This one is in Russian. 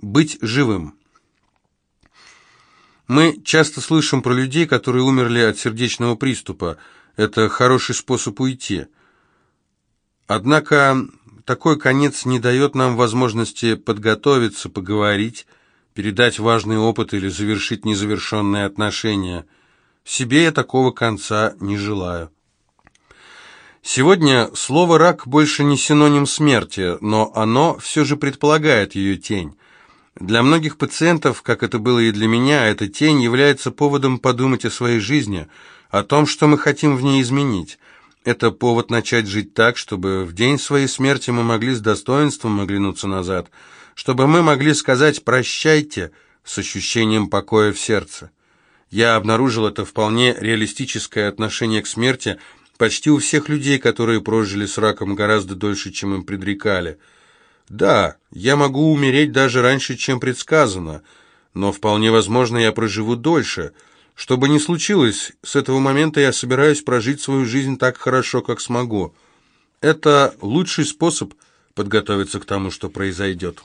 Быть живым. Мы часто слышим про людей, которые умерли от сердечного приступа. Это хороший способ уйти. Однако такой конец не дает нам возможности подготовиться, поговорить, передать важный опыт или завершить незавершенные отношения. Себе я такого конца не желаю. Сегодня слово «рак» больше не синоним смерти, но оно все же предполагает ее тень. Для многих пациентов, как это было и для меня, эта тень является поводом подумать о своей жизни, о том, что мы хотим в ней изменить. Это повод начать жить так, чтобы в день своей смерти мы могли с достоинством оглянуться назад, чтобы мы могли сказать «прощайте» с ощущением покоя в сердце. Я обнаружил это вполне реалистическое отношение к смерти почти у всех людей, которые прожили с раком гораздо дольше, чем им предрекали – да, я могу умереть даже раньше, чем предсказано, но вполне возможно, я проживу дольше. Что бы ни случилось, с этого момента я собираюсь прожить свою жизнь так хорошо, как смогу. Это лучший способ подготовиться к тому, что произойдет».